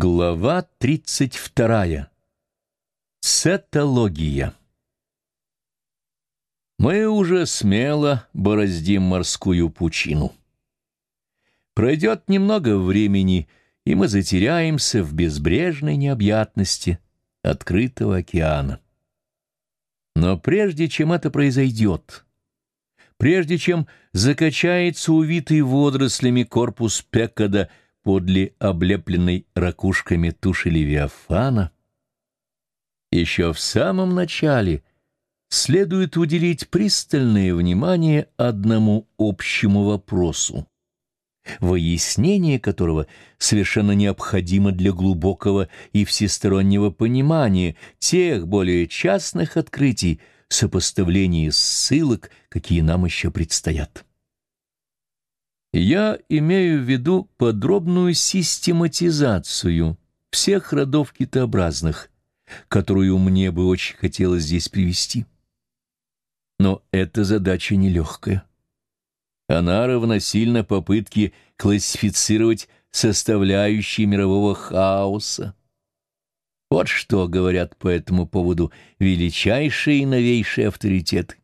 Глава 32. Цетология. Мы уже смело бороздим морскую пучину. Пройдет немного времени, и мы затеряемся в безбрежной необъятности открытого океана. Но прежде чем это произойдет, прежде чем закачается увитый водорослями корпус Пекада — подле облепленной ракушками туши Левиафана, еще в самом начале следует уделить пристальное внимание одному общему вопросу, выяснение которого совершенно необходимо для глубокого и всестороннего понимания тех более частных открытий, сопоставления ссылок, какие нам еще предстоят. Я имею в виду подробную систематизацию всех родов китообразных, которую мне бы очень хотелось здесь привести. Но эта задача нелегкая. Она равносильна попытке классифицировать составляющие мирового хаоса. Вот что говорят по этому поводу величайшие и новейшие авторитеты.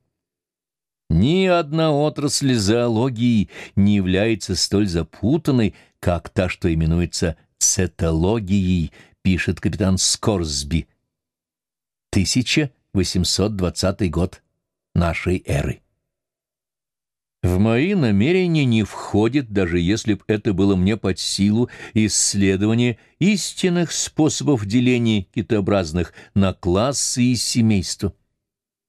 Ни одна отрасль зоологии не является столь запутанной, как та, что именуется цетологией, пишет капитан Скорсби. 1820 год нашей эры. В мои намерения не входит, даже если б это было мне под силу, исследование истинных способов деления китообразных на классы и семейства.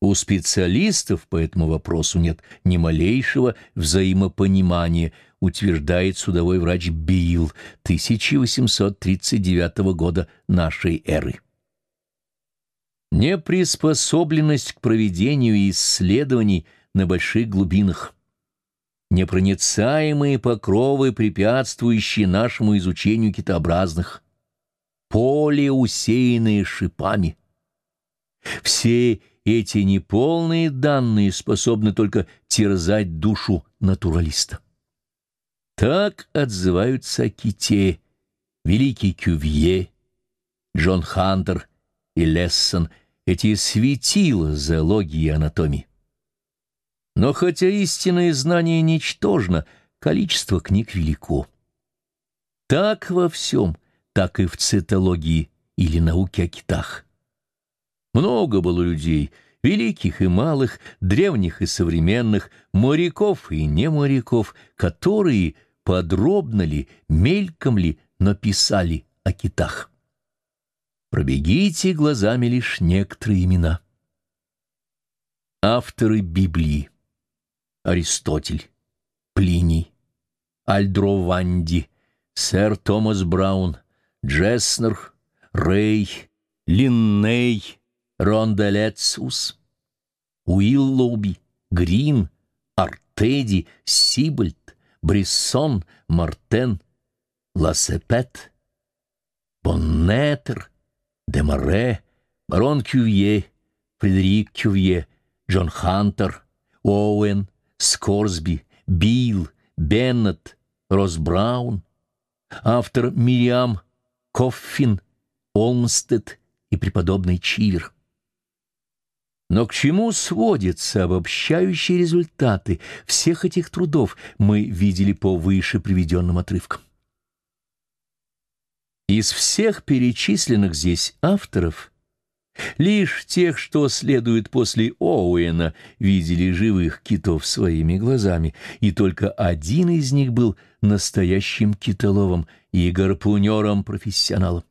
У специалистов по этому вопросу нет ни малейшего взаимопонимания, утверждает судовой врач Билл 1839 года нашей эры. Неприспособленность к проведению исследований на больших глубинах, непроницаемые покровы, препятствующие нашему изучению китообразных, поле, усеянное шипами. Все эти неполные данные способны только терзать душу натуралиста. Так отзываются о ките, великий Кювье, Джон Хантер и Лессон, эти светила зоологии и анатомии. Но хотя истинное знание ничтожно, количество книг велико. Так во всем, так и в цитологии или науке о китах. Много было людей, великих и малых, древних и современных, моряков и не моряков, которые, подробно ли, мельком ли, написали о китах. Пробегите глазами лишь некоторые имена. Авторы Библии. Аристотель, Плиний, Альдрованди, сэр Томас Браун, Джеснер, Рей, Линней, Ронделецус, Уиллоуби, Грин, Артеди, Сибальд, Бриссон, Мартен, Ласепед, Боннетер, Демаре, Барон Кювье, Фредерик Кювье, Джон Хантер, Оуэн, Скорсби, Бил, Беннет, Росс Браун, автор Мириам Коффин, Олмстед и преподобный Чивер. Но к чему сводятся обобщающие результаты всех этих трудов, мы видели по выше приведенным отрывкам. Из всех перечисленных здесь авторов лишь тех, что следует после Оуэна, видели живых китов своими глазами, и только один из них был настоящим китоловом и гарпунером-профессионалом.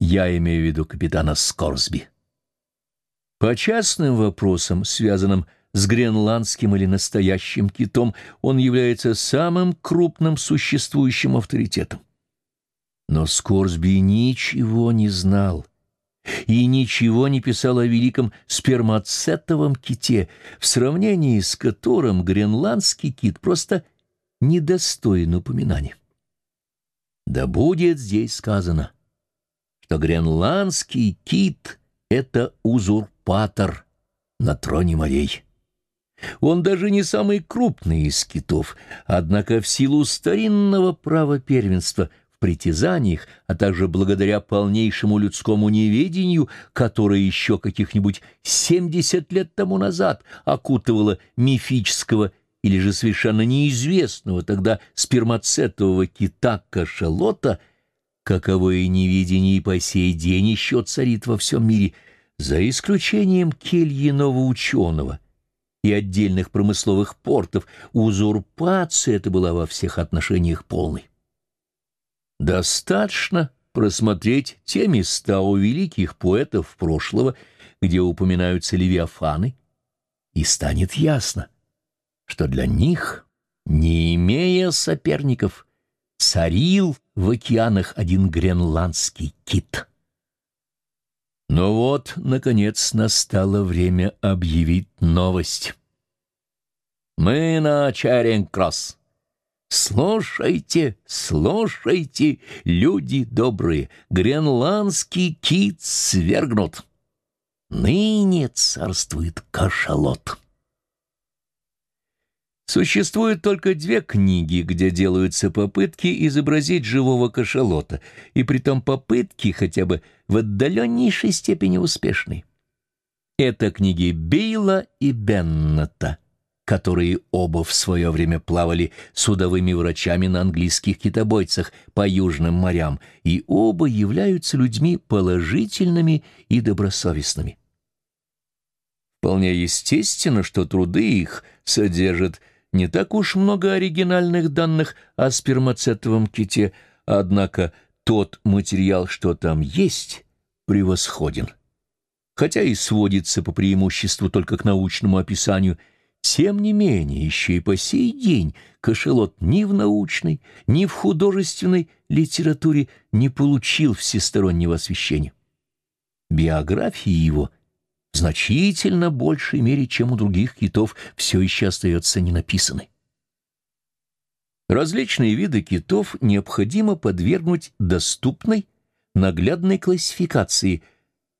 Я имею в виду капитана Скорсби. По частным вопросам, связанным с гренландским или настоящим китом, он является самым крупным существующим авторитетом. Но Скорсби ничего не знал и ничего не писал о великом спермацетовом ките, в сравнении с которым гренландский кит просто недостоин упоминания. Да будет здесь сказано, что гренландский кит — это узурпатор, на троне морей. Он даже не самый крупный из китов, однако в силу старинного права первенства в притязаниях, а также благодаря полнейшему людскому неведению, которое еще каких-нибудь 70 лет тому назад окутывало мифического или же совершенно неизвестного тогда спермацетового кита-кашалота, каковое неведение и по сей день еще царит во всем мире, за исключением кельиного ученого и отдельных промысловых портов, узурпация это была во всех отношениях полной. Достаточно просмотреть те места у великих поэтов прошлого, где упоминаются левиафаны, и станет ясно, что для них, не имея соперников, царил в океанах один гренландский кит. Но вот, наконец, настало время объявить новость. Мы на Чаринг-Кросс. Слушайте, слушайте, люди добрые, гренландский кит свергнут. Ныне царствует кашалот. Существует только две книги, где делаются попытки изобразить живого кашалота, и притом попытки хотя бы в отдаленнейшей степени успешные. Это книги Бейла и Беннета которые оба в свое время плавали судовыми врачами на английских китобойцах по южным морям, и оба являются людьми положительными и добросовестными. Вполне естественно, что труды их содержат не так уж много оригинальных данных о спермацетовом ките, однако тот материал, что там есть, превосходен. Хотя и сводится по преимуществу только к научному описанию – тем не менее, еще и по сей день кошелот ни в научной, ни в художественной литературе не получил всестороннего освещения. Биографии его значительно большей мере, чем у других китов, все еще остается ненаписанной. Различные виды китов необходимо подвергнуть доступной, наглядной классификации,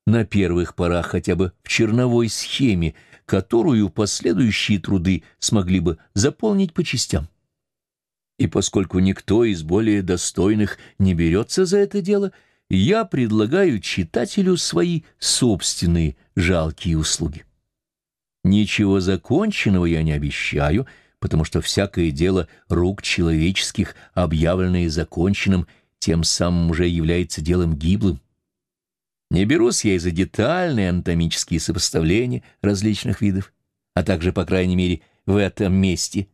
на первых порах хотя бы в черновой схеме, которую последующие труды смогли бы заполнить по частям. И поскольку никто из более достойных не берется за это дело, я предлагаю читателю свои собственные жалкие услуги. Ничего законченного я не обещаю, потому что всякое дело рук человеческих, объявленное законченным, тем самым уже является делом гиблым. Не берусь я и за детальные анатомические сопоставления различных видов, а также, по крайней мере, в этом месте.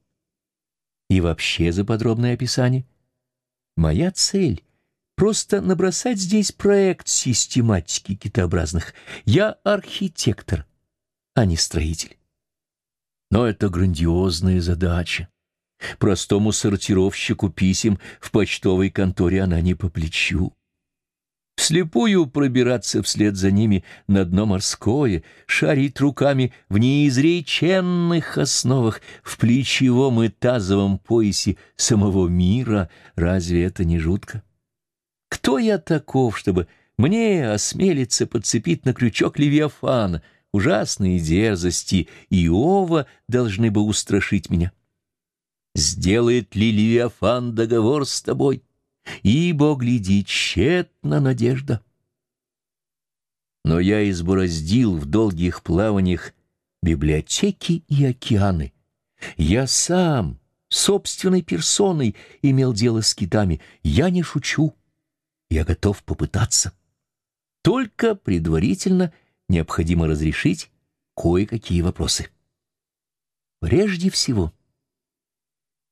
И вообще за подробное описание. Моя цель — просто набросать здесь проект систематики китообразных. Я архитектор, а не строитель. Но это грандиозная задача. Простому сортировщику писем в почтовой конторе она не по плечу вслепую пробираться вслед за ними на дно морское, шарить руками в неизреченных основах, в плечевом и тазовом поясе самого мира, разве это не жутко? Кто я таков, чтобы мне осмелиться подцепить на крючок Левиафана? Ужасные дерзости Иова должны бы устрашить меня. Сделает ли Левиафан договор с тобой? ибо, гляди, тщетна надежда. Но я избороздил в долгих плаваниях библиотеки и океаны. Я сам, собственной персоной, имел дело с китами. Я не шучу. Я готов попытаться. Только предварительно необходимо разрешить кое-какие вопросы. Прежде всего,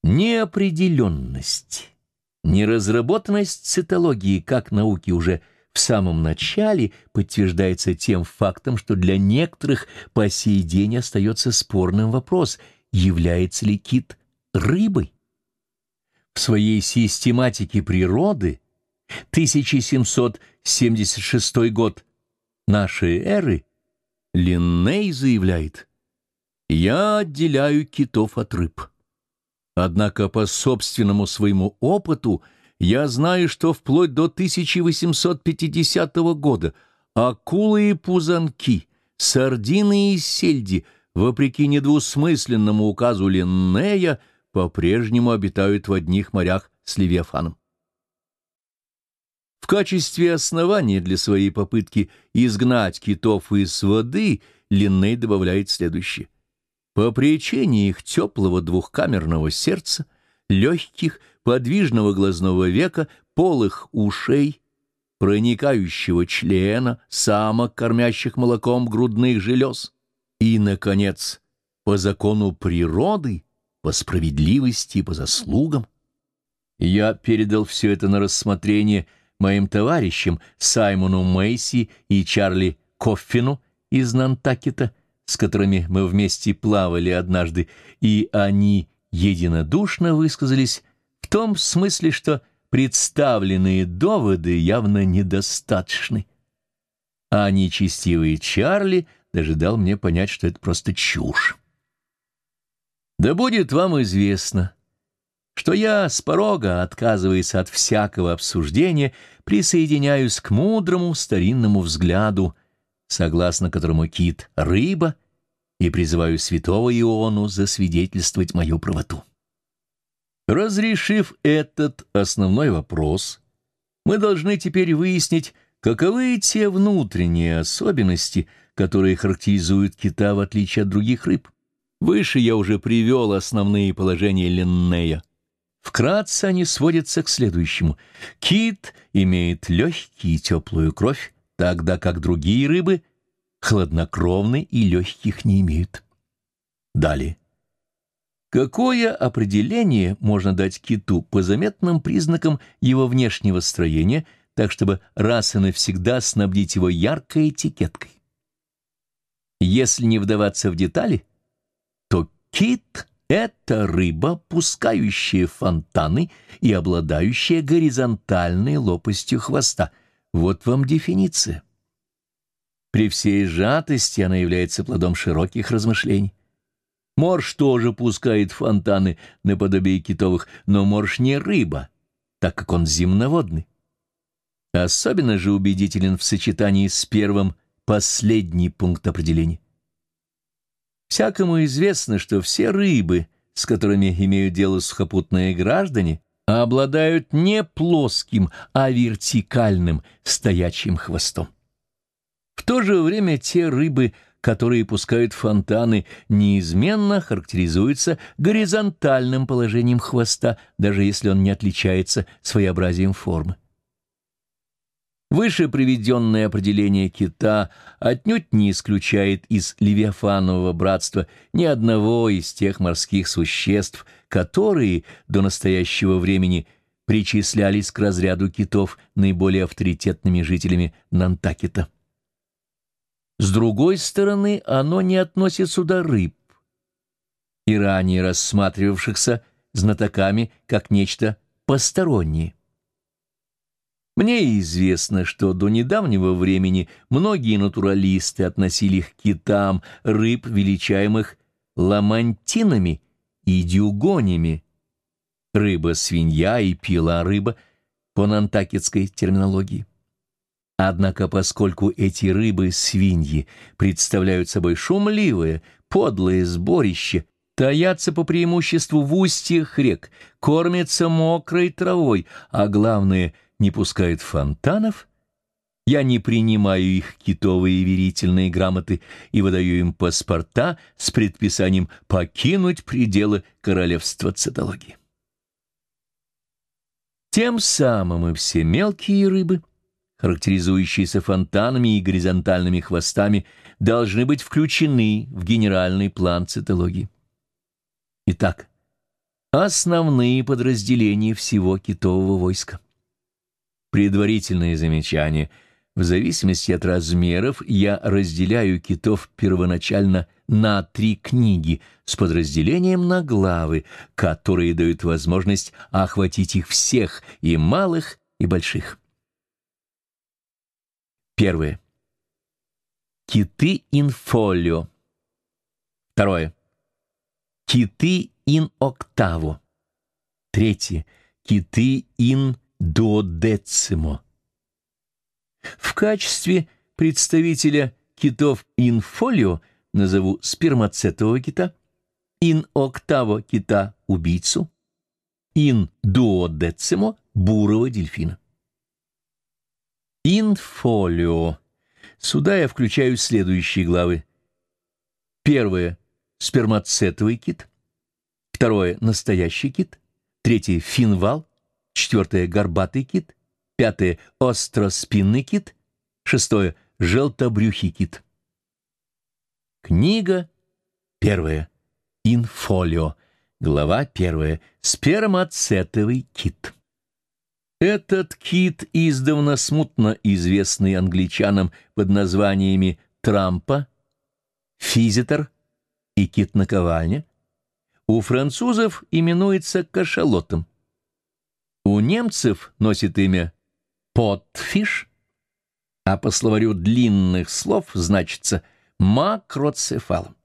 неопределенность Неразработанность цитологии как науки уже в самом начале подтверждается тем фактом, что для некоторых по сей день остается спорным вопрос, является ли кит рыбой. В своей систематике природы 1776 год нашей эры Линней заявляет «Я отделяю китов от рыб». Однако по собственному своему опыту я знаю, что вплоть до 1850 года акулы и пузанки, сардины и сельди, вопреки недвусмысленному указу Линнея, по-прежнему обитают в одних морях с Левиафаном. В качестве основания для своей попытки изгнать китов из воды Линней добавляет следующее. По причине их теплого двухкамерного сердца, легких, подвижного глазного века, полых ушей, проникающего члена, самок, кормящих молоком грудных желез, и, наконец, по закону природы, по справедливости и по заслугам. Я передал все это на рассмотрение моим товарищам Саймону Мейси и Чарли Коффину из Нантакета, с которыми мы вместе плавали однажды, и они единодушно высказались в том смысле, что представленные доводы явно недостаточны. А нечестивый Чарли даже дал мне понять, что это просто чушь. Да будет вам известно, что я с порога, отказываясь от всякого обсуждения, присоединяюсь к мудрому старинному взгляду, согласно которому кит — рыба, и призываю святого Иону засвидетельствовать мою правоту. Разрешив этот основной вопрос, мы должны теперь выяснить, каковы те внутренние особенности, которые характеризуют кита в отличие от других рыб. Выше я уже привел основные положения Линнея. Вкратце они сводятся к следующему. Кит имеет легкий и теплую кровь, тогда как другие рыбы хладнокровны и легких не имеют. Далее. Какое определение можно дать киту по заметным признакам его внешнего строения, так чтобы раз и навсегда снабдить его яркой этикеткой? Если не вдаваться в детали, то кит — это рыба, пускающая фонтаны и обладающая горизонтальной лопастью хвоста. Вот вам дефиниция. При всей сжатости она является плодом широких размышлений. Морж тоже пускает фонтаны наподобие китовых, но морж не рыба, так как он земноводный. Особенно же убедителен в сочетании с первым последний пункт определения. Всякому известно, что все рыбы, с которыми имеют дело сухопутные граждане, обладают не плоским, а вертикальным стоячим хвостом. В то же время те рыбы, которые пускают фонтаны, неизменно характеризуются горизонтальным положением хвоста, даже если он не отличается своеобразием формы. Выше приведенное определение кита отнюдь не исключает из Левиафанового братства ни одного из тех морских существ, которые до настоящего времени причислялись к разряду китов наиболее авторитетными жителями Нантакета. С другой стороны, оно не относит сюда рыб, и ранее рассматривавшихся знатоками как нечто постороннее. Мне известно, что до недавнего времени многие натуралисты относили к китам рыб, величаемых ламантинами и дюгонями, рыба-свинья и пила-рыба по нантакетской терминологии. Однако поскольку эти рыбы-свиньи представляют собой шумливое, подлое сборище, таятся по преимуществу в устьях рек, кормятся мокрой травой, а главное — не пускают фонтанов, я не принимаю их китовые верительные грамоты и выдаю им паспорта с предписанием покинуть пределы королевства цитологии. Тем самым и все мелкие рыбы, характеризующиеся фонтанами и горизонтальными хвостами, должны быть включены в генеральный план цитологии. Итак, основные подразделения всего китового войска. Предварительное замечание. В зависимости от размеров я разделяю китов первоначально на три книги с подразделением на главы, которые дают возможность охватить их всех, и малых, и больших. Первое. Киты инфолио. Второе. Киты ин октаво. Третье. Киты ин дуодецимо. В качестве представителя китов инфолио назову спермацетового кита, ин-октаво кита-убийцу, ин-дуодецимо бурого дельфина. Инфолио. Сюда я включаю следующие главы. Первое — спермацетовый кит. Второе — настоящий кит. Третье — финвал. Четвертое — горбатый кит. Пятое — остроспинный кит. Шестое — желтобрюхий кит. Книга первая. Инфолио. Глава первая. Спермацетовый кит. Этот кит, издавна смутно известный англичанам под названиями Трампа, Физитер и кит наковальня, у французов именуется кашалотом. У немцев носит имя Потфиш, а по словарю длинных слов значится макроцефалом.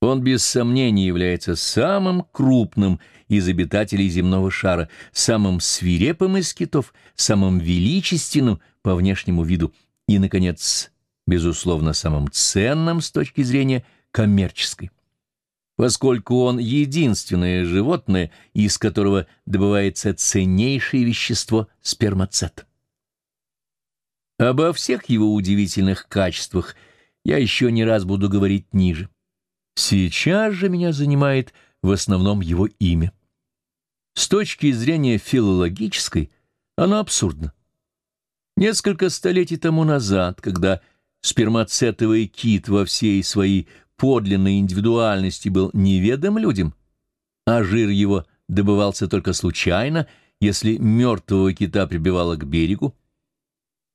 Он без сомнения является самым крупным из обитателей земного шара, самым свирепым из китов, самым величественным по внешнему виду и, наконец, безусловно, самым ценным с точки зрения коммерческой. Поскольку он единственное животное, из которого добывается ценнейшее вещество спермацет. Обо всех его удивительных качествах я еще не раз буду говорить ниже. Сейчас же меня занимает в основном его имя. С точки зрения филологической оно абсурдно. Несколько столетий тому назад, когда спермацетовый кит во всей своей подлинной индивидуальности был неведом людям, а жир его добывался только случайно, если мертвого кита прибивало к берегу,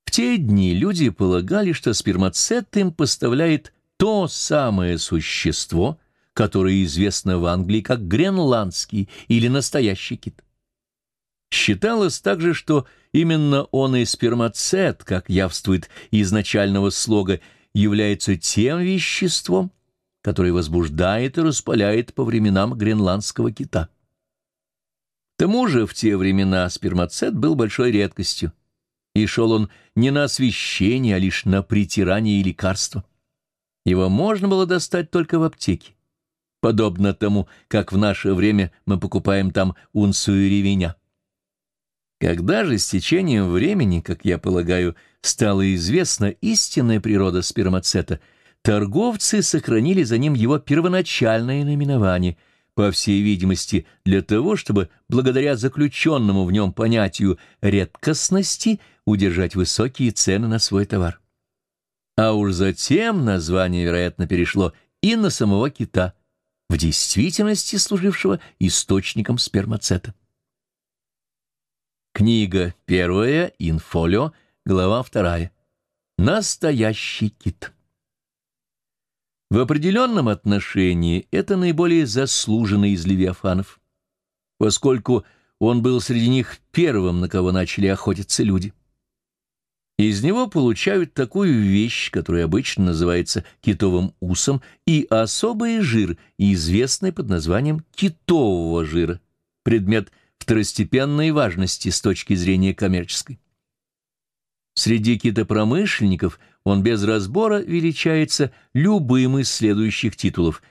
в те дни люди полагали, что спермацет им поставляет то самое существо, которое известно в Англии как гренландский или настоящий кит. Считалось также, что именно он и спермацет, как явствует изначального слога, является тем веществом, которое возбуждает и распаляет по временам гренландского кита. К тому же в те времена спермацет был большой редкостью, и шел он не на освещение, а лишь на притирание и лекарство. Его можно было достать только в аптеке, подобно тому, как в наше время мы покупаем там унцию ревеня. Когда же с течением времени, как я полагаю, стала известна истинная природа спермацета, торговцы сохранили за ним его первоначальное наименование, по всей видимости, для того, чтобы благодаря заключенному в нем понятию редкостности удержать высокие цены на свой товар. А уж затем название, вероятно, перешло и на самого кита, в действительности служившего источником спермацета. Книга первая, инфолио, глава вторая. Настоящий кит. В определенном отношении это наиболее заслуженный из левиафанов, поскольку он был среди них первым, на кого начали охотиться люди. Из него получают такую вещь, которая обычно называется китовым усом, и особый жир, известный под названием китового жира, предмет второстепенной важности с точки зрения коммерческой. Среди китопромышленников он без разбора величается любым из следующих титулов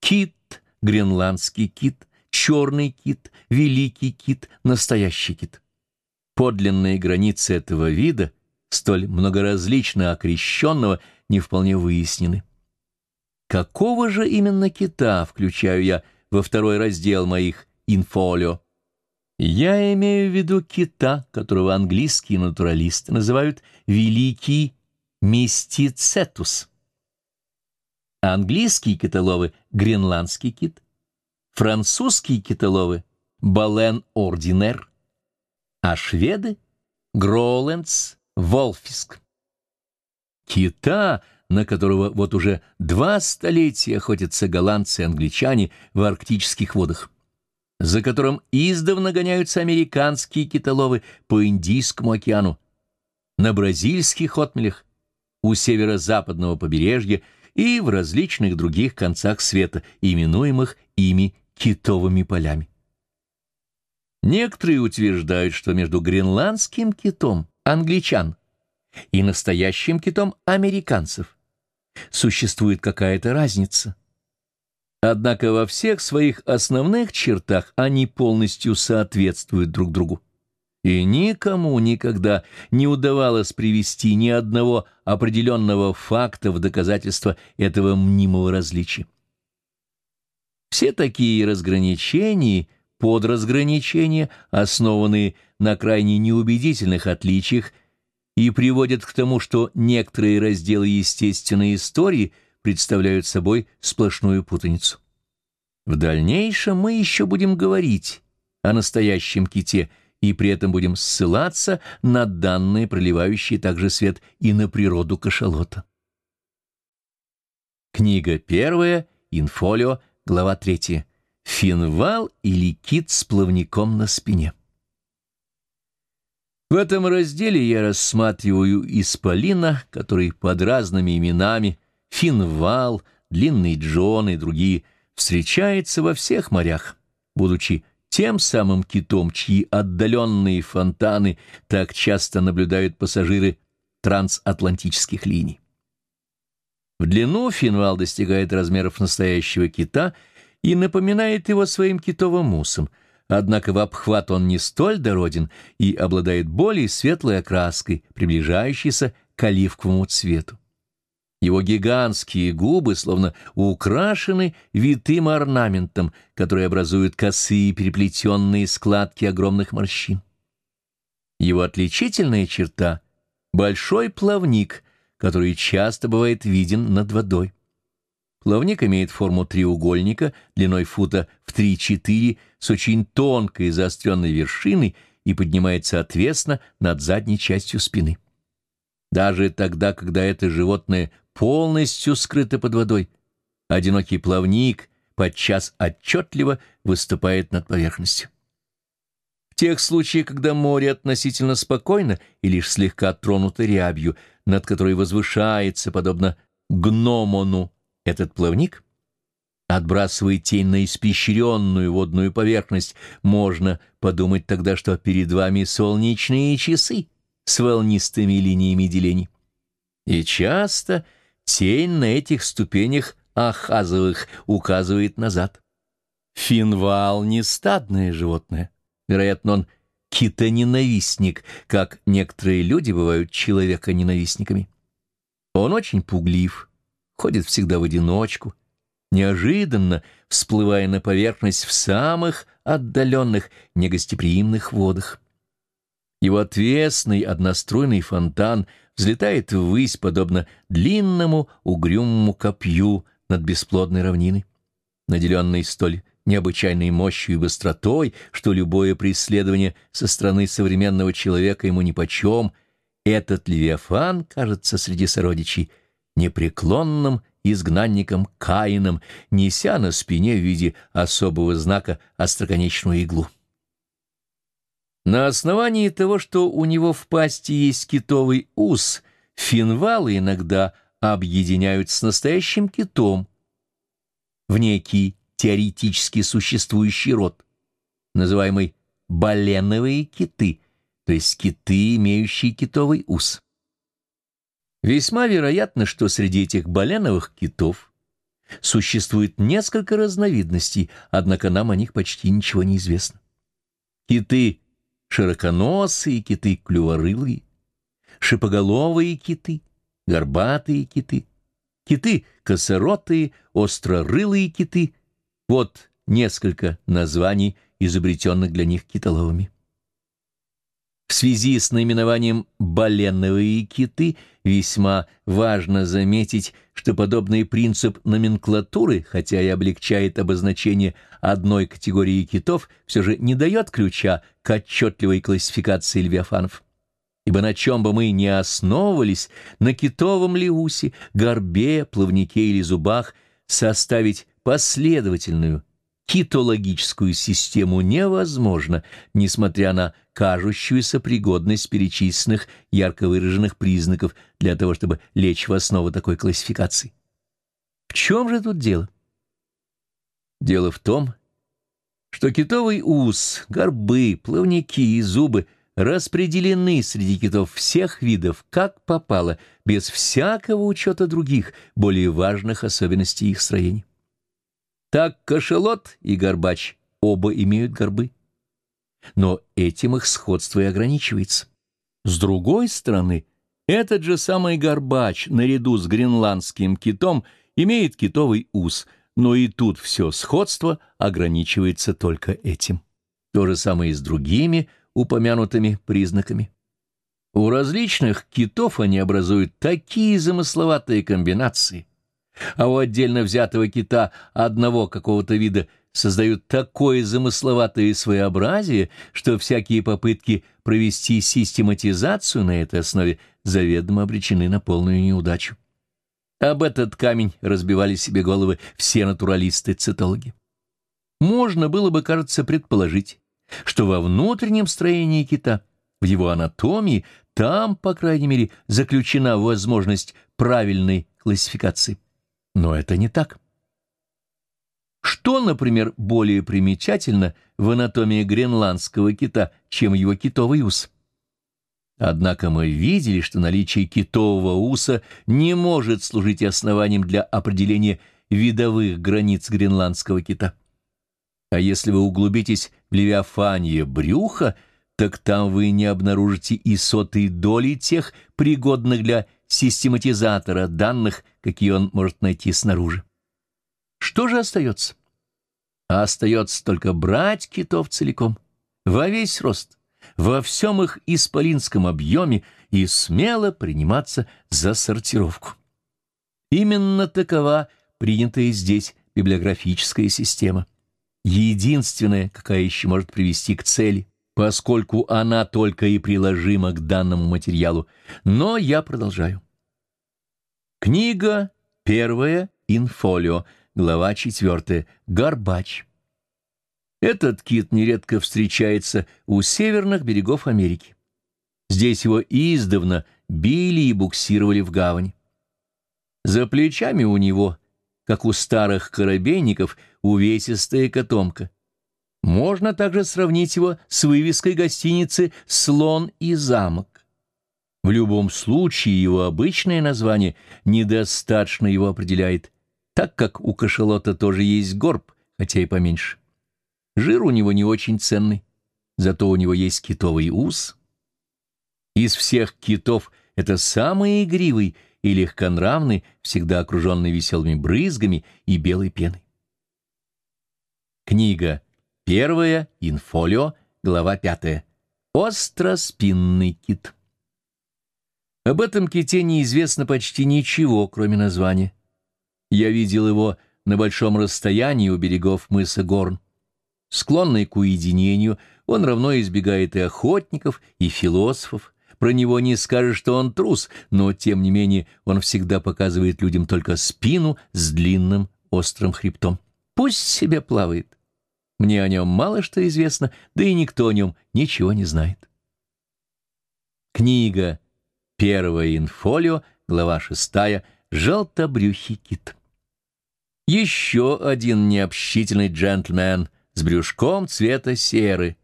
«кит», «гренландский кит», «черный кит», «великий кит», «настоящий кит». Подлинные границы этого вида столь многоразлично окрещенного, не вполне выяснены. Какого же именно кита включаю я во второй раздел моих «Инфолио»? Я имею в виду кита, которого английские натуралисты называют «великий мистицетус». Английские китоловы — гренландский кит, французские китоловы — бален ординер, а шведы — гроуленц Волфиск. Кита, на которого вот уже два столетия охотятся голландцы и англичане в арктических водах, за которым издавна гоняются американские китоловы по Индийскому океану, на бразильских отмелях, у северо-западного побережья и в различных других концах света, именуемых ими китовыми полями. Некоторые утверждают, что между гренландским китом англичан и настоящим китом американцев. Существует какая-то разница. Однако во всех своих основных чертах они полностью соответствуют друг другу. И никому никогда не удавалось привести ни одного определенного факта в доказательство этого мнимого различия. Все такие разграничения, подразграничения, основанные на крайне неубедительных отличиях, и приводят к тому, что некоторые разделы естественной истории представляют собой сплошную путаницу. В дальнейшем мы еще будем говорить о настоящем ките – и при этом будем ссылаться на данные, проливающие также свет и на природу кашалота. Книга первая, инфолио, глава третья. Финвал или кит с плавником на спине. В этом разделе я рассматриваю исполина, который под разными именами Финвал, Длинный Джон и другие встречается во всех морях, будучи тем самым китом, чьи отдаленные фонтаны так часто наблюдают пассажиры трансатлантических линий. В длину финвал достигает размеров настоящего кита и напоминает его своим китовым мусом, однако в обхват он не столь дороден и обладает более светлой окраской, приближающейся к оливковому цвету. Его гигантские губы словно украшены витым орнаментом, который образует косые переплетенные складки огромных морщин. Его отличительная черта — большой плавник, который часто бывает виден над водой. Плавник имеет форму треугольника длиной фута в 3-4 с очень тонкой заостренной вершиной и поднимается отвесно над задней частью спины. Даже тогда, когда это животное полностью скрыто под водой. Одинокий плавник подчас отчетливо выступает над поверхностью. В тех случаях, когда море относительно спокойно и лишь слегка тронуто рябью, над которой возвышается, подобно гномону, этот плавник, отбрасывая тень на испещренную водную поверхность, можно подумать тогда, что перед вами солнечные часы с волнистыми линиями делений. И часто Тень на этих ступенях ахазовых указывает назад. Финвал не стадное животное. Вероятно, он китоненавистник, как некоторые люди бывают человека-ненавистниками. Он очень пуглив, ходит всегда в одиночку, неожиданно всплывая на поверхность в самых отдаленных негостеприимных водах. Его отвесный одноструйный фонтан взлетает ввысь, подобно длинному угрюмому копью над бесплодной равниной. Наделенный столь необычайной мощью и быстротой, что любое преследование со стороны современного человека ему нипочем, этот Левиафан, кажется, среди сородичей, непреклонным изгнанником Каином, неся на спине в виде особого знака остроконечную иглу. На основании того, что у него в пасти есть китовый ус, финвалы иногда объединяют с настоящим китом в некий теоретически существующий род, называемый баленовые киты, то есть киты, имеющие китовый ус. Весьма вероятно, что среди этих баленовых китов существует несколько разновидностей, однако нам о них почти ничего не известно. Киты широконосые киты клюворылые, шипоголовые киты, горбатые киты, киты косоротые, острорылые киты. Вот несколько названий, изобретенных для них китоловыми. В связи с наименованием «баленовые киты» весьма важно заметить, что подобный принцип номенклатуры, хотя и облегчает обозначение одной категории китов, все же не дает ключа к отчетливой классификации левиафанов. Ибо на чем бы мы ни основывались, на китовом ли усе, горбе, плавнике или зубах, составить последовательную, китологическую систему невозможно, несмотря на кажущуюся пригодность перечисленных ярко выраженных признаков для того, чтобы лечь в основу такой классификации. В чем же тут дело? Дело в том, что китовый ус, горбы, плавники и зубы распределены среди китов всех видов, как попало, без всякого учета других, более важных особенностей их строения. Так кошелот и горбач оба имеют горбы. но этим их сходство и ограничивается. С другой стороны, этот же самый горбач, наряду с гренландским китом, имеет китовый ус, но и тут все сходство ограничивается только этим. То же самое и с другими упомянутыми признаками. У различных китов они образуют такие замысловатые комбинации, а у отдельно взятого кита одного какого-то вида создают такое замысловатое своеобразие, что всякие попытки провести систематизацию на этой основе заведомо обречены на полную неудачу. Об этот камень разбивали себе головы все натуралисты-цитологи. Можно было бы, кажется, предположить, что во внутреннем строении кита, в его анатомии, там, по крайней мере, заключена возможность правильной классификации. Но это не так. Что, например, более примечательно в анатомии гренландского кита, чем его китовый ус? Однако мы видели, что наличие китового уса не может служить основанием для определения видовых границ гренландского кита. А если вы углубитесь в левиафанье брюха, так там вы не обнаружите и сотой доли тех пригодных для систематизатора данных, какие он может найти снаружи. Что же остается? А остается только брать китов целиком, во весь рост, во всем их исполинском объеме и смело приниматься за сортировку. Именно такова принятая здесь библиографическая система. Единственная, какая еще может привести к цели, поскольку она только и приложима к данному материалу. Но я продолжаю. Книга первая, инфолио, глава четвертая, Горбач. Этот кит нередко встречается у северных берегов Америки. Здесь его издавна били и буксировали в гавань. За плечами у него, как у старых корабейников, увесистая котомка. Можно также сравнить его с вывеской гостиницы «Слон и замок». В любом случае его обычное название недостаточно его определяет, так как у кашалота тоже есть горб, хотя и поменьше. Жир у него не очень ценный, зато у него есть китовый ус. Из всех китов это самый игривый и легконравный, всегда окруженный веселыми брызгами и белой пеной. Книга первая, инфолио, глава пятая. Остроспинный кит. Об этом ките неизвестно почти ничего, кроме названия. Я видел его на большом расстоянии у берегов мыса Горн. Склонный к уединению, он равно избегает и охотников, и философов. Про него не скажешь, что он трус, но, тем не менее, он всегда показывает людям только спину с длинным острым хребтом. Пусть себе плавает. Мне о нем мало что известно, да и никто о нем ничего не знает. Книга «Первое инфолио», глава шестая, «Желтобрюхий кит». Еще один необщительный джентльмен с брюшком цвета серы,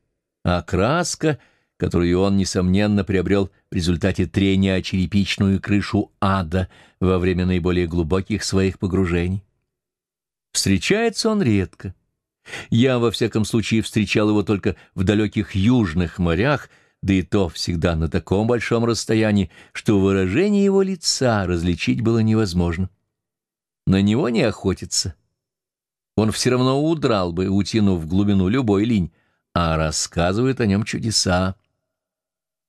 а краска, которую он, несомненно, приобрел в результате трения о черепичную крышу ада во время наиболее глубоких своих погружений. Встречается он редко. Я, во всяком случае, встречал его только в далеких южных морях, да и то всегда на таком большом расстоянии, что выражение его лица различить было невозможно. На него не охотится, он все равно удрал бы, утянув в глубину любой линь, а рассказывает о нем чудеса.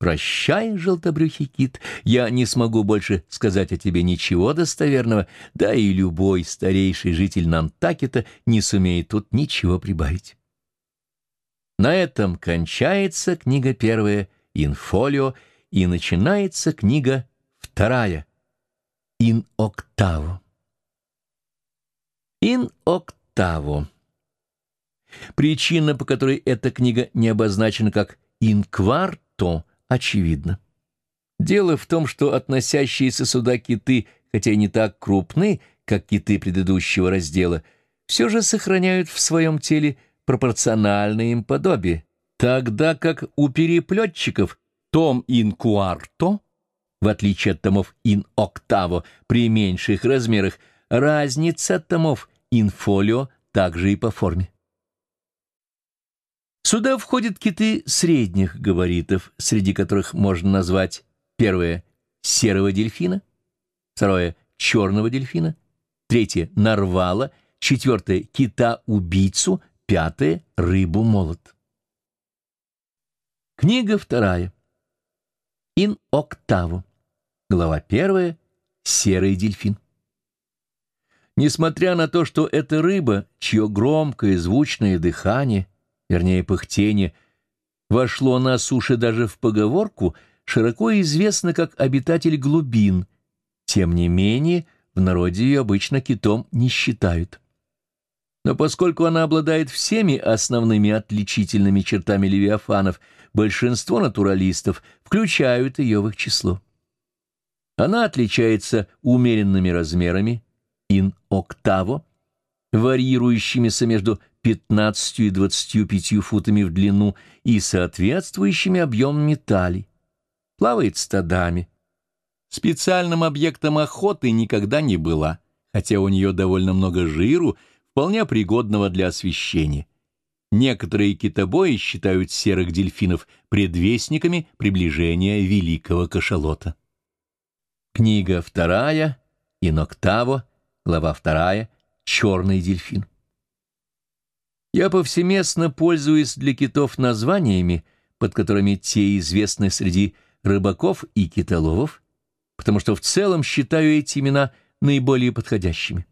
«Прощай, желтобрюхий кит, я не смогу больше сказать о тебе ничего достоверного, да и любой старейший житель Нантакета не сумеет тут ничего прибавить». На этом кончается книга первая «Инфолио» и начинается книга вторая «Ин октаво». «Ин октаво». Причина, по которой эта книга не обозначена как «инкварто», очевидна. Дело в том, что относящиеся сюда киты, хотя и не так крупны, как киты предыдущего раздела, все же сохраняют в своем теле пропорциональное им подобие, тогда как у переплетчиков том инкуарто, в отличие от томов ин октаво при меньших размерах, разница томов инфолио также и по форме. Сюда входят киты средних габаритов, среди которых можно назвать первое — серого дельфина, второе — черного дельфина, третье — нарвала, четвертое — кита-убийцу, пятое — рыбу-молот. Книга вторая. Ин октаву. Глава первая. Серый дельфин. Несмотря на то, что эта рыба, чье громкое звучное дыхание, вернее пыхтение, вошло на суше даже в поговорку, широко известна как обитатель глубин, тем не менее в народе ее обычно китом не считают. Но поскольку она обладает всеми основными отличительными чертами левиафанов, большинство натуралистов включают ее в их число. Она отличается умеренными размерами, ин октаво, варьирующимися между 15 и 25 футами в длину и соответствующими объемами талии. Плавает стадами. Специальным объектом охоты никогда не была, хотя у нее довольно много жиру, вполне пригодного для освещения. Некоторые китобои считают серых дельфинов предвестниками приближения великого кашалота. Книга вторая, Иноктаво, глава вторая, Черный дельфин. Я повсеместно пользуюсь для китов названиями, под которыми те известны среди рыбаков и китоловов, потому что в целом считаю эти имена наиболее подходящими.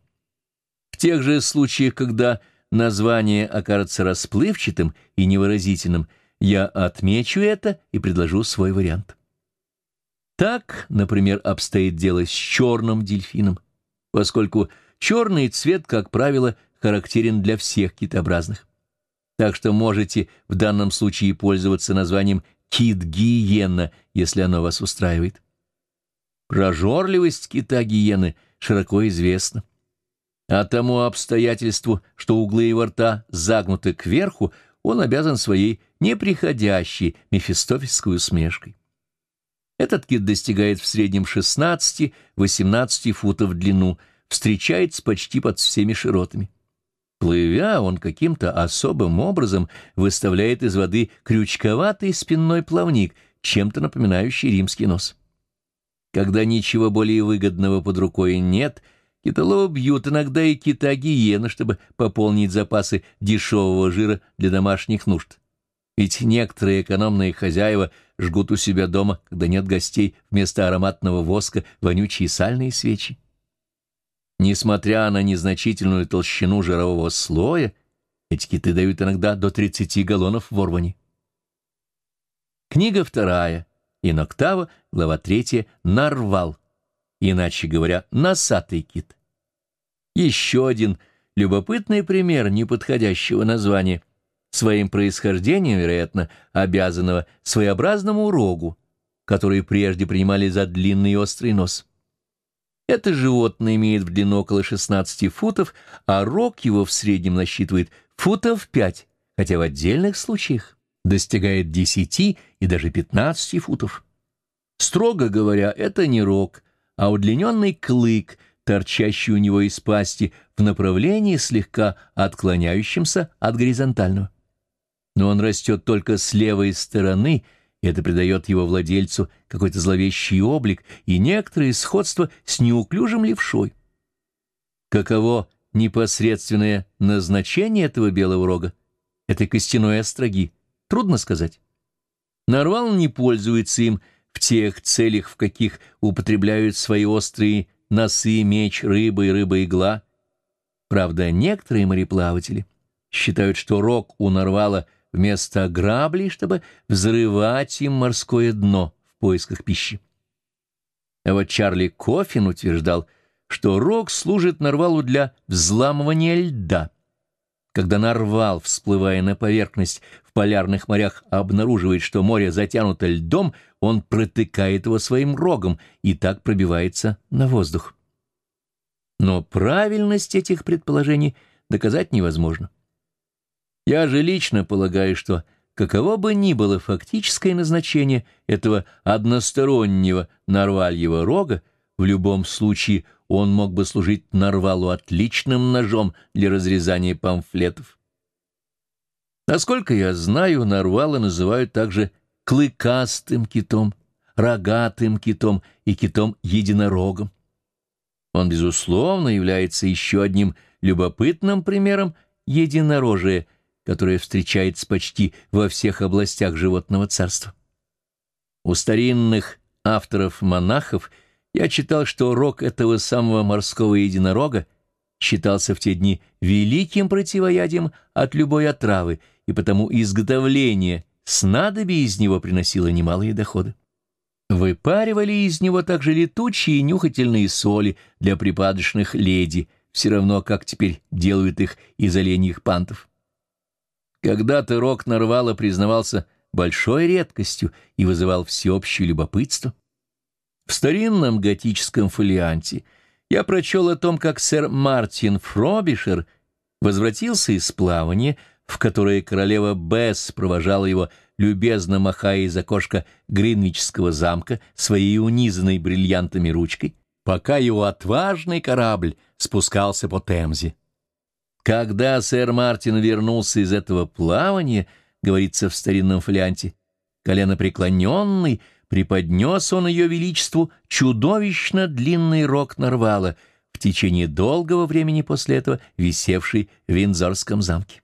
В тех же случаях, когда название окажется расплывчатым и невыразительным, я отмечу это и предложу свой вариант. Так, например, обстоит дело с черным дельфином, поскольку черный цвет, как правило, характерен для всех китообразных. Так что можете в данном случае пользоваться названием кит-гиена, если оно вас устраивает. Прожорливость кита-гиены широко известна. А тому обстоятельству, что углы его рта загнуты кверху, он обязан своей неприходящей мефистофельской усмешкой. Этот кит достигает в среднем 16-18 футов в длину, встречается почти под всеми широтами. Плывя, он каким-то особым образом выставляет из воды крючковатый спинной плавник, чем-то напоминающий римский нос. Когда ничего более выгодного под рукой нет, китолова бьют иногда и кита-гиены, чтобы пополнить запасы дешевого жира для домашних нужд. Ведь некоторые экономные хозяева жгут у себя дома, когда нет гостей, вместо ароматного воска вонючие сальные свечи. Несмотря на незначительную толщину жирового слоя, эти киты дают иногда до 30 галлонов в Орбане. Книга вторая, Иноктава, глава третья, Нарвал, иначе говоря, носатый кит. Еще один любопытный пример неподходящего названия, своим происхождением, вероятно, обязанного своеобразному рогу, который прежде принимали за длинный острый нос. Это животное имеет в длину около 16 футов, а рог его в среднем насчитывает футов 5, хотя в отдельных случаях достигает 10 и даже 15 футов. Строго говоря, это не рог, а удлиненный клык, торчащий у него из пасти в направлении слегка отклоняющемся от горизонтального. Но он растет только с левой стороны — это придает его владельцу какой-то зловещий облик и некоторое сходство с неуклюжим левшой. Каково непосредственное назначение этого белого рога, этой костяной остроги, трудно сказать. Нарвал не пользуется им в тех целях, в каких употребляют свои острые носы, меч, рыба и рыба-игла. Правда, некоторые мореплаватели считают, что рог у нарвала — вместо граблей, чтобы взрывать им морское дно в поисках пищи. А вот Чарли Кофин утверждал, что рог служит нарвалу для взламывания льда. Когда нарвал, всплывая на поверхность в полярных морях, обнаруживает, что море затянуто льдом, он протыкает его своим рогом и так пробивается на воздух. Но правильность этих предположений доказать невозможно. Я же лично полагаю, что каково бы ни было фактическое назначение этого одностороннего нарвальего рога, в любом случае он мог бы служить нарвалу отличным ножом для разрезания памфлетов. Насколько я знаю, нарвала называют также клыкастым китом, рогатым китом и китом-единорогом. Он, безусловно, является еще одним любопытным примером единорожия, которое встречается почти во всех областях животного царства. У старинных авторов-монахов я читал, что рог этого самого морского единорога считался в те дни великим противоядием от любой отравы, и потому изготовление снадобий из него приносило немалые доходы. Выпаривали из него также летучие нюхательные соли для припадочных леди, все равно, как теперь делают их из оленьих пантов. Когда-то рог нарвала признавался большой редкостью и вызывал всеобщее любопытство. В старинном готическом фолианте я прочел о том, как сэр Мартин Фробишер возвратился из плавания, в которое королева Бесс провожала его, любезно махая из окошка Гринвичского замка своей унизанной бриллиантами ручкой, пока его отважный корабль спускался по Темзе. Когда сэр Мартин вернулся из этого плавания, говорится в старинном фолианте, коленопреклоненный, преподнес он ее величеству чудовищно длинный рог нарвала, в течение долгого времени после этого висевший в Виндзорском замке.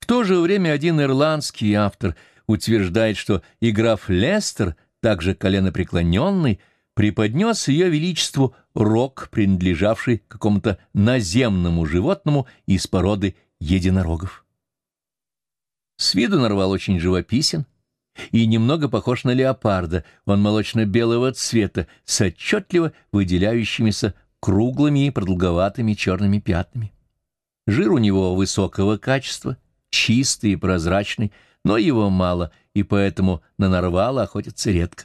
В то же время один ирландский автор утверждает, что и граф Лестер, также коленопреклоненный, преподнес ее величеству рог, принадлежавший какому-то наземному животному из породы единорогов. С виду нарвал очень живописен и немного похож на леопарда, он молочно-белого цвета, с отчетливо выделяющимися круглыми и продолговатыми черными пятнами. Жир у него высокого качества, чистый и прозрачный, но его мало, и поэтому на нарвала охотятся редко.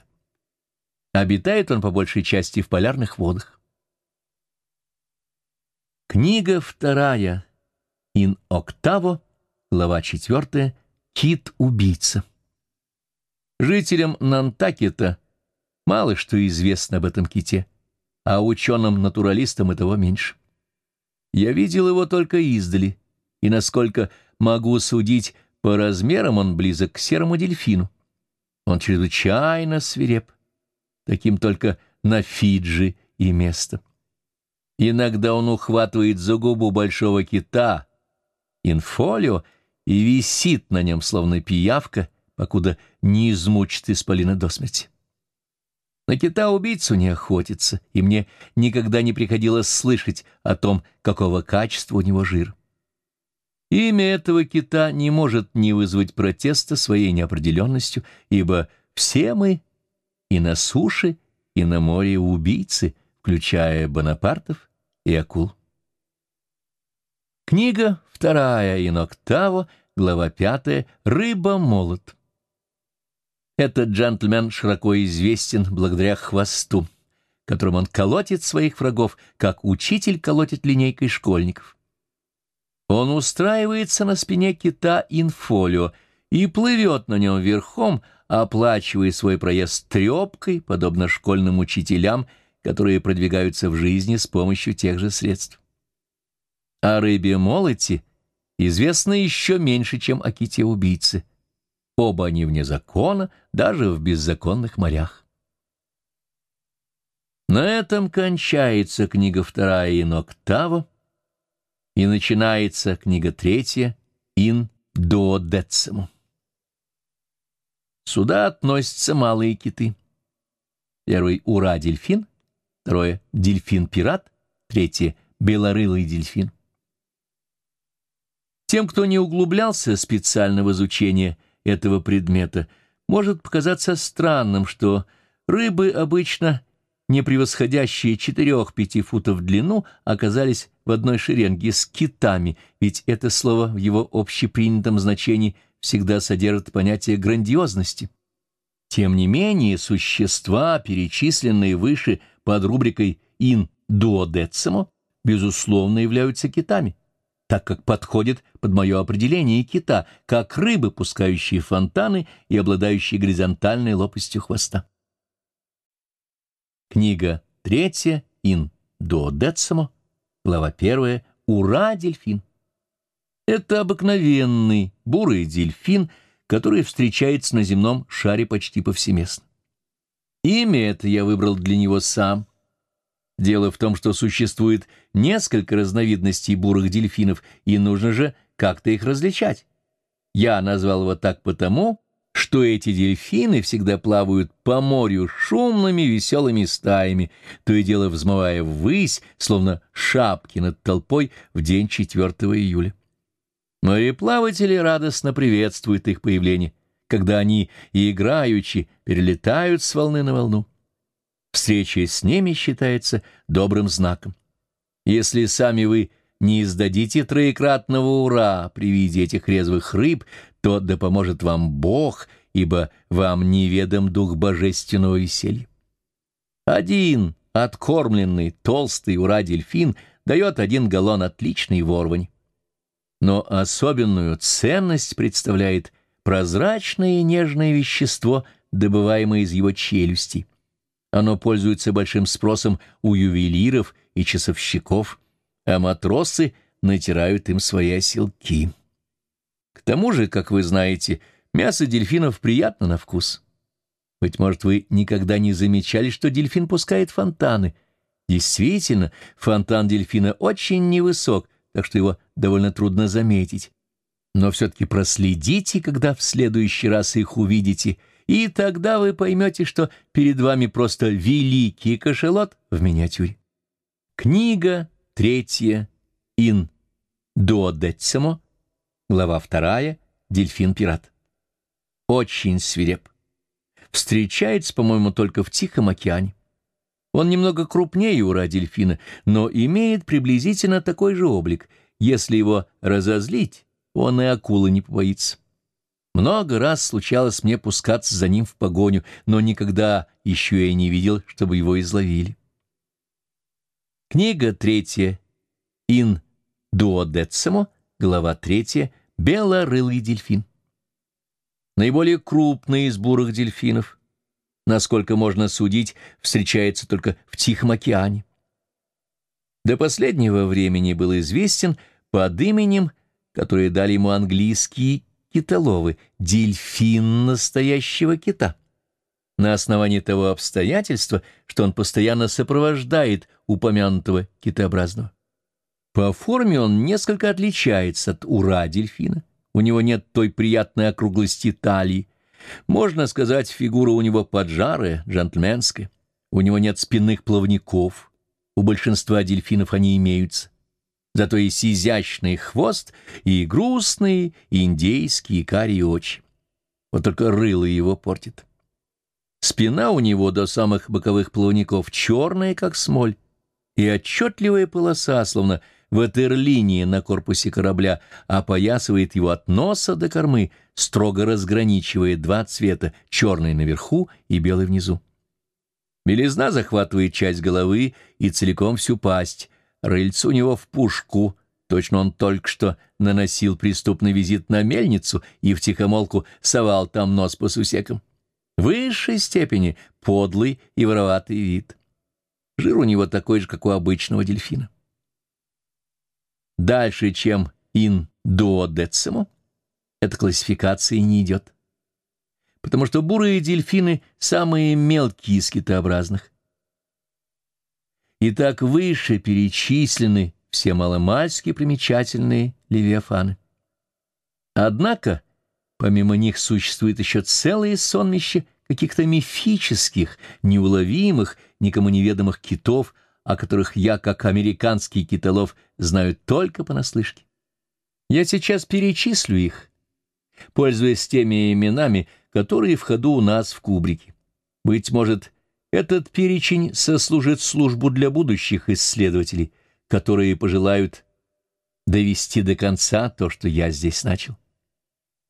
Обитает он по большей части в полярных водах. Книга вторая. Ин Октаво, глава четвертая. Кит-убийца. Жителям Нантакета мало что известно об этом ките, а ученым-натуралистам этого меньше. Я видел его только издали, и, насколько могу судить, по размерам он близок к серому дельфину. Он чрезвычайно свиреп, таким только на Фиджи и место. Иногда он ухватывает за губу большого кита, инфолио, и висит на нем, словно пиявка, покуда не измучит исполина до смерти. На кита-убийцу не охотится, и мне никогда не приходилось слышать о том, какого качества у него жир. Имя этого кита не может не вызвать протеста своей неопределенностью, ибо все мы и на суше, и на море убийцы, включая Бонапартов и акул. Книга вторая Иноктаво, глава пятая «Рыба-молот». Этот джентльмен широко известен благодаря хвосту, которым он колотит своих врагов, как учитель колотит линейкой школьников. Он устраивается на спине кита инфолио и плывет на нем верхом, оплачивая свой проезд трепкой, подобно школьным учителям, которые продвигаются в жизни с помощью тех же средств. О рыбе молоти известно еще меньше, чем о ките-убийце. Оба они вне закона, даже в беззаконных морях. На этом кончается книга вторая Иноктава, и начинается книга третья «Ин дуодециму». Сюда относятся малые киты. Первый — ура-дельфин, второе — дельфин-пират, третье — белорылый дельфин. Тем, кто не углублялся специально в изучение этого предмета, может показаться странным, что рыбы обычно не превосходящие четырех-пяти футов в длину, оказались в одной шеренге с китами, ведь это слово в его общепринятом значении всегда содержит понятие грандиозности. Тем не менее, существа, перечисленные выше под рубрикой «ин дуодецимо», безусловно, являются китами, так как подходят под мое определение кита, как рыбы, пускающие фонтаны и обладающие горизонтальной лопастью хвоста. Книга третья, ин дуодецимо, глава первая, «Ура, дельфин!» Это обыкновенный бурый дельфин, который встречается на земном шаре почти повсеместно. Имя это я выбрал для него сам. Дело в том, что существует несколько разновидностей бурых дельфинов, и нужно же как-то их различать. Я назвал его так потому, что эти дельфины всегда плавают по морю шумными веселыми стаями, то и дело взмывая ввысь, словно шапки над толпой в день 4 июля. Мореплаватели радостно приветствуют их появление, когда они, играючи, перелетают с волны на волну. Встреча с ними считается добрым знаком. Если сами вы не издадите троекратного «Ура» при виде этих резвых рыб, то да поможет вам Бог, ибо вам неведом дух божественного веселья. Один откормленный толстый ура-дельфин дает один галлон отличной ворвань. Но особенную ценность представляет прозрачное и нежное вещество, добываемое из его челюсти. Оно пользуется большим спросом у ювелиров и часовщиков, а матросы натирают им свои оселки. К тому же, как вы знаете, мясо дельфинов приятно на вкус. Быть может, вы никогда не замечали, что дельфин пускает фонтаны. Действительно, фонтан дельфина очень невысок, так что его довольно трудно заметить. Но все-таки проследите, когда в следующий раз их увидите, и тогда вы поймете, что перед вами просто великий кошелот в миниатюре. Книга третья «Ин дуодецимо» Глава вторая. Дельфин-пират. Очень свиреп. Встречается, по-моему, только в Тихом океане. Он немного крупнее ура-дельфина, но имеет приблизительно такой же облик. Если его разозлить, он и акулы не побоится. Много раз случалось мне пускаться за ним в погоню, но никогда еще я не видел, чтобы его изловили. Книга третья. Ин дуодецимо Глава третья. Белорылый дельфин. Наиболее крупный из бурых дельфинов, насколько можно судить, встречается только в Тихом океане. До последнего времени был известен под именем, которое дали ему английские китоловы, дельфин настоящего кита. На основании того обстоятельства, что он постоянно сопровождает упомянутого китообразного. По форме он несколько отличается от ура-дельфина. У него нет той приятной округлости талии. Можно сказать, фигура у него поджарая, джентльменская. У него нет спинных плавников. У большинства дельфинов они имеются. Зато есть изящный хвост и грустные индейские карие очи. Вот только рыло его портит. Спина у него до самых боковых плавников черная, как смоль, и отчетливая полоса, словно ватерлинии на корпусе корабля опоясывает его от носа до кормы, строго разграничивая два цвета — черный наверху и белый внизу. Белизна захватывает часть головы и целиком всю пасть. Рыльце у него в пушку. Точно он только что наносил преступный визит на мельницу и втихомолку совал там нос по сусекам. В высшей степени подлый и вороватый вид. Жир у него такой же, как у обычного дельфина дальше, чем ин дуодецимо, эта классификация не идет. Потому что бурые дельфины — самые мелкие из китообразных. И так выше перечислены все маломальски примечательные левиафаны. Однако, помимо них существует еще целое сонмище каких-то мифических, неуловимых, никому неведомых китов — о которых я, как американский китолов, знаю только понаслышке. Я сейчас перечислю их, пользуясь теми именами, которые в ходу у нас в кубрике. Быть может, этот перечень сослужит службу для будущих исследователей, которые пожелают довести до конца то, что я здесь начал.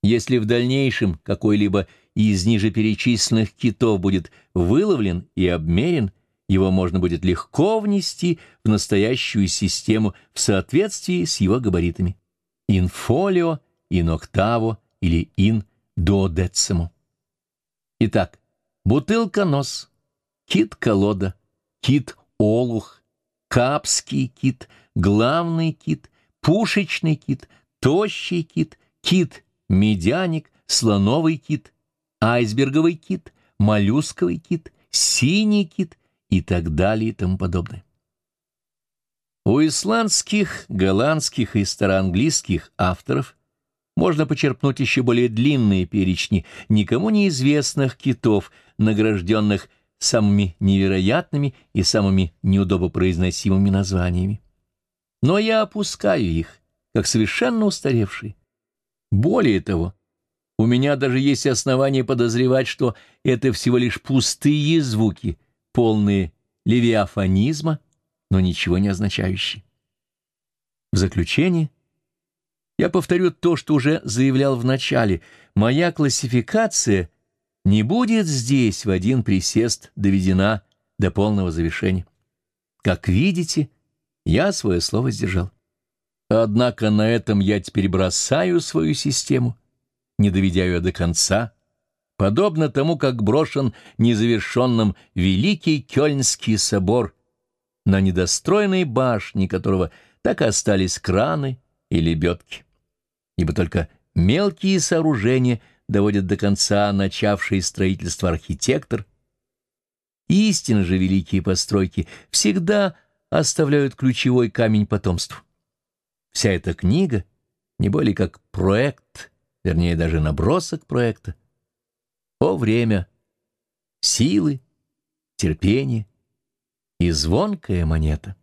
Если в дальнейшем какой-либо из ниже перечисленных китов будет выловлен и обмерен, его можно будет легко внести в настоящую систему в соответствии с его габаритами. Инфолио, иноктаво или ин додецимо. Итак, бутылка-нос, кит-колода, кит-олух, капский кит, главный кит, пушечный кит, тощий кит, кит-медяник, слоновый кит, айсберговый кит, моллюсковый кит, синий кит и так далее и тому подобное. У исландских, голландских и староанглийских авторов можно почерпнуть еще более длинные перечни никому неизвестных китов, награжденных самыми невероятными и самыми неудобопроизносимыми названиями. Но я опускаю их, как совершенно устаревшие. Более того, у меня даже есть основания подозревать, что это всего лишь пустые звуки, полные левиафонизма, но ничего не означающие. В заключение я повторю то, что уже заявлял в начале. Моя классификация не будет здесь в один присест доведена до полного завершения. Как видите, я свое слово сдержал. Однако на этом я теперь бросаю свою систему, не доведя ее до конца, подобно тому, как брошен незавершенным Великий Кёльнский собор, на недостроенной башне которого так и остались краны и лебедки. Ибо только мелкие сооружения — доводит до конца начавший строительство архитектор. Истинно же великие постройки всегда оставляют ключевой камень потомству. Вся эта книга не более как проект, вернее даже набросок проекта. О время, силы, терпение и звонкая монета.